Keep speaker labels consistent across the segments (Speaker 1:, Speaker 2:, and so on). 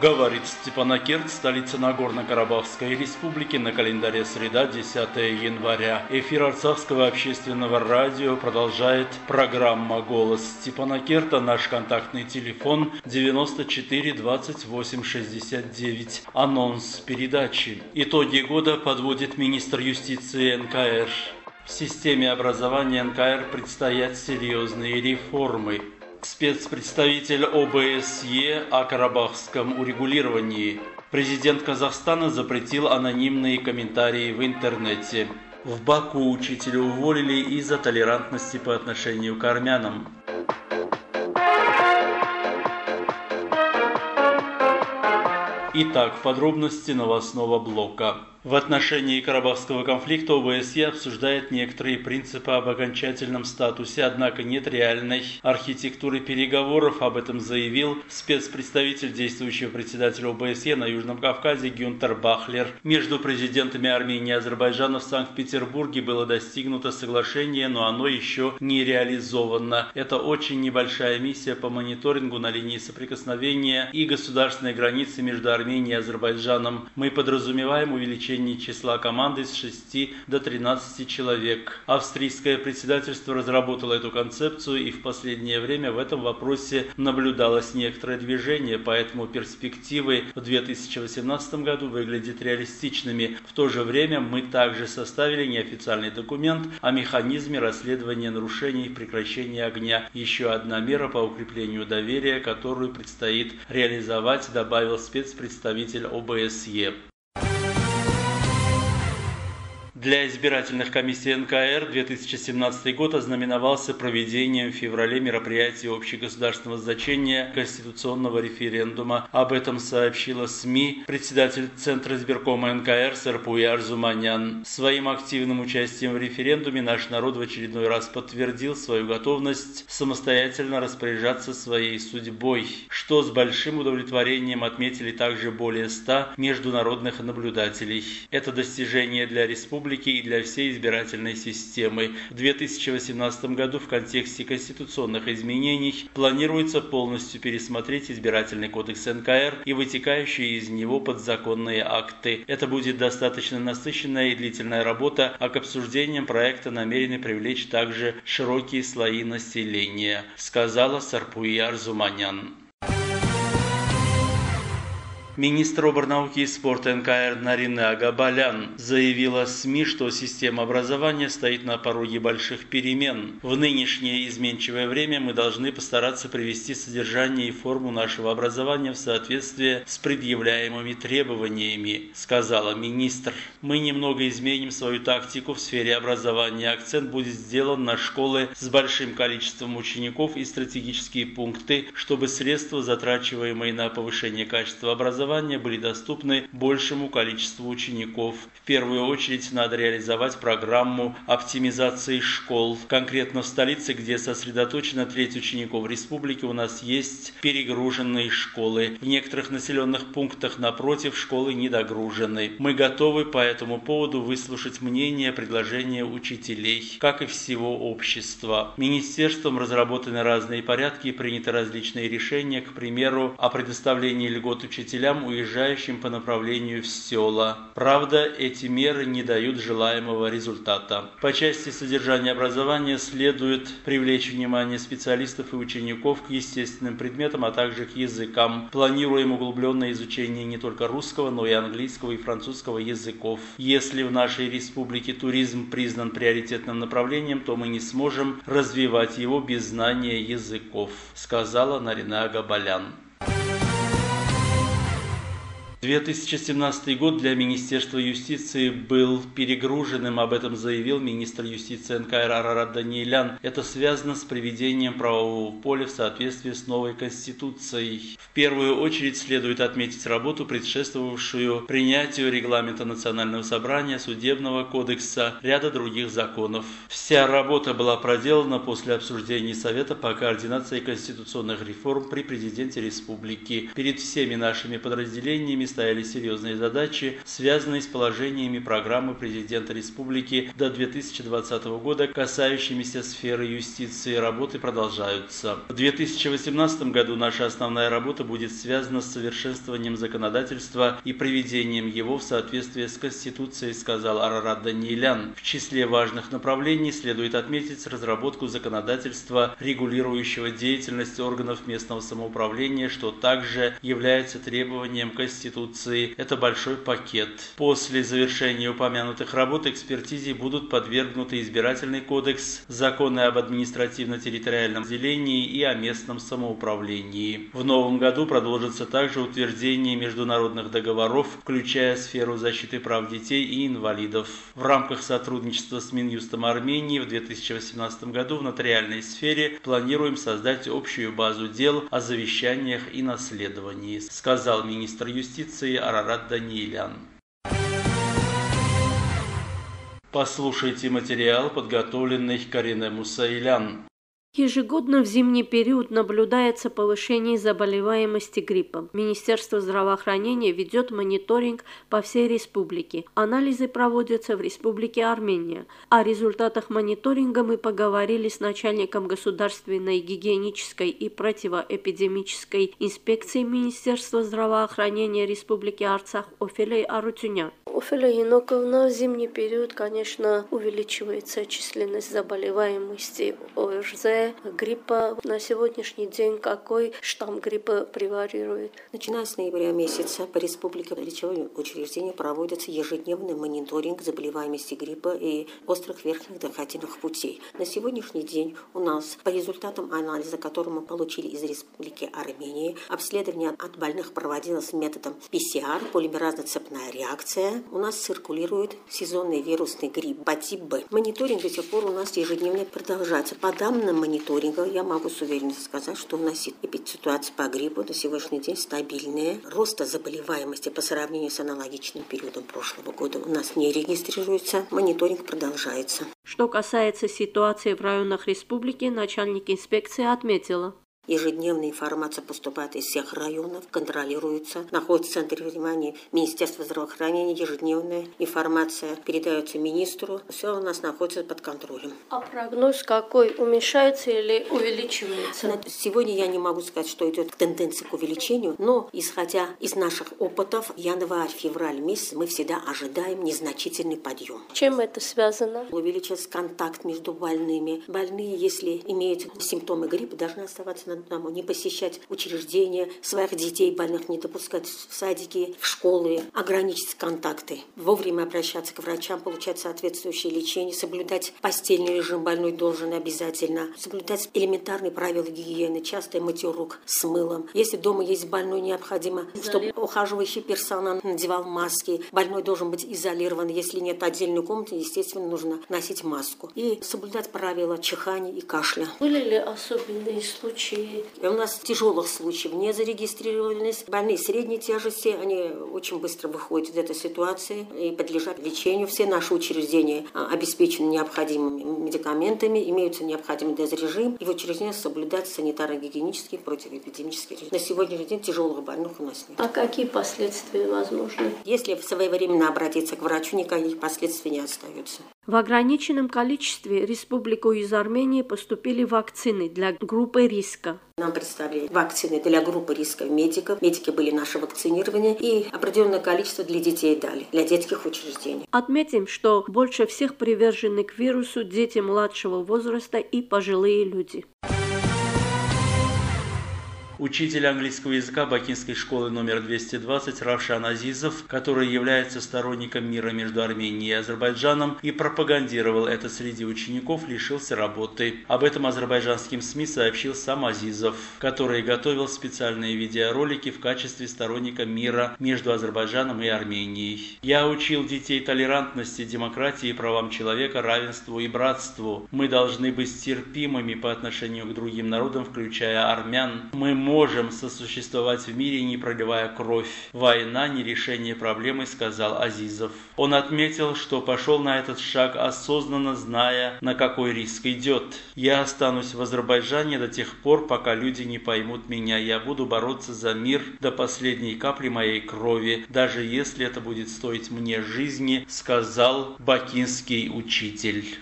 Speaker 1: Говорит Степанакерт, столица Нагорно-Карабахской республики, на календаре среда, 10 января. Эфир Арцахского общественного радио продолжает программа «Голос Степанакерта». Наш контактный телефон 94 28 69. Анонс передачи. Итоги года подводит министр юстиции НКР. В системе образования НКР предстоят серьезные реформы. Спецпредставитель ОБСЕ о карабахском урегулировании. Президент Казахстана запретил анонимные комментарии в интернете. В Баку учителя уволили из-за толерантности по отношению к армянам. Итак, подробности новостного блока. В отношении Карабахского конфликта ОБСЕ обсуждает некоторые принципы об окончательном статусе, однако нет реальной архитектуры переговоров. Об этом заявил спецпредставитель действующего председателя ОБСЕ на Южном Кавказе Гюнтер Бахлер. Между президентами Армении и Азербайджана в Санкт-Петербурге было достигнуто соглашение, но оно еще не реализовано. Это очень небольшая миссия по мониторингу на линии соприкосновения и государственной границы между Арменией и Азербайджаном. Мы подразумеваем увеличение увеличении числа команды с 6 до 13 человек. Австрийское председательство разработало эту концепцию и в последнее время в этом вопросе наблюдалось некоторое движение, поэтому перспективы в 2018 году выглядят реалистичными. В то же время мы также составили неофициальный документ о механизме расследования нарушений и прекращения огня. Еще одна мера по укреплению доверия, которую предстоит реализовать, добавил спецпредставитель ОБСЕ. Для избирательных комиссий НКР 2017 год ознаменовался проведением в феврале мероприятия общегосударственного значения конституционного референдума. Об этом сообщила СМИ председатель Центра избиркома НКР Сарпуя Арзуманян. Своим активным участием в референдуме наш народ в очередной раз подтвердил свою готовность самостоятельно распоряжаться своей судьбой, что с большим удовлетворением отметили также более 100 международных наблюдателей. Это достижение для республики республики и для всей избирательной системы. В 2018 году в контексте конституционных изменений планируется полностью пересмотреть избирательный кодекс НКР и вытекающие из него подзаконные акты. Это будет достаточно насыщенная и длительная работа, а к обсуждениям проекта намерены привлечь также широкие слои населения, сказала Сарпуи Арзуманян. Министр оборнауки и спорта НКР Нарина Агабалян заявила СМИ, что система образования стоит на пороге больших перемен. В нынешнее изменчивое время мы должны постараться привести содержание и форму нашего образования в соответствие с предъявляемыми требованиями, сказала министр. Мы немного изменим свою тактику в сфере образования. Акцент будет сделан на школы с большим количеством учеников и стратегические пункты, чтобы средства, затрачиваемые на повышение качества образования, образования были доступны большему количеству учеников. В первую очередь надо реализовать программу оптимизации школ. Конкретно в столице, где сосредоточена треть учеников республики, у нас есть перегруженные школы. В некоторых населенных пунктах, напротив, школы недогружены. Мы готовы по этому поводу выслушать мнение, предложения учителей, как и всего общества. Министерством разработаны разные порядки и приняты различные решения, к примеру, о предоставлении льгот учителям учителям, уезжающим по направлению в села. Правда, эти меры не дают желаемого результата. По части содержания образования следует привлечь внимание специалистов и учеников к естественным предметам, а также к языкам. Планируем углубленное изучение не только русского, но и английского и французского языков. Если в нашей республике туризм признан приоритетным направлением, то мы не сможем развивать его без знания языков, сказала Нарина Агабалян. 2017 год для Министерства юстиции был перегруженным, об этом заявил министр юстиции НКР Арарат Даниэлян. Это связано с приведением правового поля в соответствии с новой Конституцией. В первую очередь следует отметить работу, предшествовавшую принятию регламента Национального собрания, Судебного кодекса, ряда других законов. Вся работа была проделана после обсуждений Совета по координации конституционных реформ при президенте республики. Перед всеми нашими подразделениями стояли серьезные задачи, связанные с положениями программы президента республики до 2020 года, касающимися сферы юстиции. Работы продолжаются. В 2018 году наша основная работа будет связана с совершенствованием законодательства и приведением его в соответствие с Конституцией, сказал Арарат Даниилян. В числе важных направлений следует отметить разработку законодательства, регулирующего деятельность органов местного самоуправления, что также является требованием Конституции. Это большой пакет. После завершения упомянутых работ экспертизе будут подвергнуты избирательный кодекс, законы об административно-территориальном делении и о местном самоуправлении. В новом году продолжится также утверждение международных договоров, включая сферу защиты прав детей и инвалидов. В рамках сотрудничества с Минюстом Армении в 2018 году в нотариальной сфере планируем создать общую базу дел о завещаниях и наследовании, сказал министр юстиции Арарат Даниилян. Послушайте материал, подготовленный Кариной Мусаилян.
Speaker 2: Ежегодно в зимний период наблюдается повышение заболеваемости гриппом. Министерство здравоохранения ведет мониторинг по всей республике. Анализы проводятся в Республике Армения. О результатах мониторинга мы поговорили с начальником Государственной гигиенической и противоэпидемической инспекции Министерства здравоохранения Республики Арцах Офелей Арутюнян. Офеля Еноковна, в зимний период, конечно, увеличивается численность заболеваемости ОРЗ, гриппа. На сегодняшний день какой штамм гриппа превалирует?
Speaker 3: Начиная с ноября месяца по республике лечебные учреждения проводится ежедневный мониторинг заболеваемости гриппа и острых верхних дыхательных путей. На сегодняшний день у нас по результатам анализа, который мы получили из Республики Армения, обследование от больных проводилось методом ПЦР, полимеразно-цепная реакция, у нас циркулирует сезонный вирусный грипп по тип Б. Мониторинг до сих пор у нас ежедневно продолжается. По данным мониторинга я могу с уверенностью сказать, что у нас ситуация по гриппу на сегодняшний день стабильная. Роста заболеваемости по сравнению с аналогичным периодом прошлого года у нас не регистрируется. Мониторинг продолжается.
Speaker 2: Что касается ситуации в районах республики, начальник инспекции отметила,
Speaker 3: Ежедневная информация поступает из всех районов, контролируется, находится в центре внимания Министерства здравоохранения. Ежедневная информация передается министру. Все у нас находится под контролем.
Speaker 2: А прогноз какой? Уменьшается или увеличивается?
Speaker 3: Сегодня я не могу сказать, что идет тенденция к увеличению, но исходя из наших опытов, январь-февраль месяц мы всегда ожидаем незначительный подъем.
Speaker 2: Чем это связано?
Speaker 3: Увеличился контакт между больными. Больные, если имеют симптомы гриппа, должны оставаться на одному, не посещать учреждения, своих детей больных не допускать в садики, в школы, ограничить контакты, вовремя обращаться к врачам, получать соответствующее лечение, соблюдать постельный режим больной должен обязательно, соблюдать элементарные правила гигиены, часто мытье рук с мылом. Если дома есть больной, необходимо, чтобы ухаживающий персонал надевал маски. Больной должен быть изолирован. Если нет отдельной комнаты, естественно, нужно носить маску. И соблюдать правила чихания и кашля.
Speaker 2: Были ли особенные случаи
Speaker 3: и у нас тяжелых случаев не зарегистрировались. Больные средней тяжести, они очень быстро выходят из этой ситуации и подлежат лечению. Все наши учреждения а, обеспечены необходимыми медикаментами, имеются необходимый дозрежим, и в учреждениях соблюдать санитарно-гигиенический противоэпидемический режим. На сегодняшний день тяжелых больных у нас нет.
Speaker 2: А какие последствия возможны?
Speaker 3: Если своевременно обратиться к врачу, никаких последствий не остается.
Speaker 2: В ограниченном количестве республику из Армении поступили вакцины для группы риска.
Speaker 3: Нам представили вакцины для группы риска медиков. Медики были наши вакцинированы и определенное количество для детей дали, для детских учреждений.
Speaker 2: Отметим, что больше всех привержены к вирусу дети младшего возраста и пожилые люди.
Speaker 1: Учитель английского языка Бакинской школы номер 220 Равшан Азизов, который является сторонником мира между Арменией и Азербайджаном и пропагандировал это среди учеников, лишился работы. Об этом азербайджанским СМИ сообщил сам Азизов, который готовил специальные видеоролики в качестве сторонника мира между Азербайджаном и Арменией. «Я учил детей толерантности, демократии, правам человека, равенству и братству. Мы должны быть терпимыми по отношению к другим народам, включая армян. Мы можем сосуществовать в мире, не проливая кровь. Война не решение проблемы, сказал Азизов. Он отметил, что пошел на этот шаг осознанно, зная, на какой риск идет. «Я останусь в Азербайджане до тех пор, пока люди не поймут меня. Я буду бороться за мир до последней капли моей крови, даже если это будет стоить мне жизни», сказал бакинский учитель.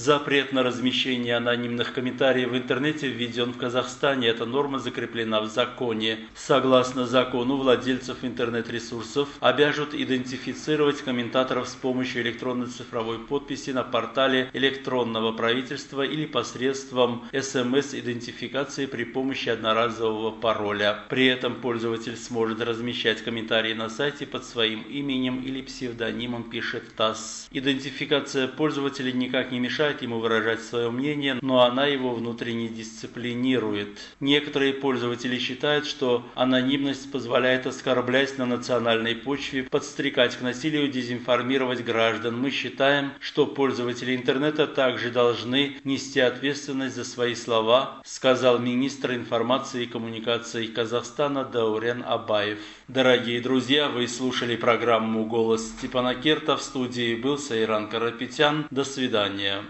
Speaker 1: Запрет на размещение анонимных комментариев в интернете введен в Казахстане. Эта норма закреплена в законе. Согласно закону, владельцев интернет-ресурсов обяжут идентифицировать комментаторов с помощью электронной цифровой подписи на портале электронного правительства или посредством СМС-идентификации при помощи одноразового пароля. При этом пользователь сможет размещать комментарии на сайте под своим именем или псевдонимом, пишет ТАСС. Идентификация пользователя никак не мешает мешает ему выражать свое мнение, но она его внутренне дисциплинирует. Некоторые пользователи считают, что анонимность позволяет оскорблять на национальной почве, подстрекать к насилию, дезинформировать граждан. Мы считаем, что пользователи интернета также должны нести ответственность за свои слова, сказал министр информации и коммуникаций Казахстана Даурен Абаев. Дорогие друзья, вы слушали программу «Голос Степана Керта». В студии был Сайран Карапетян. До свидания.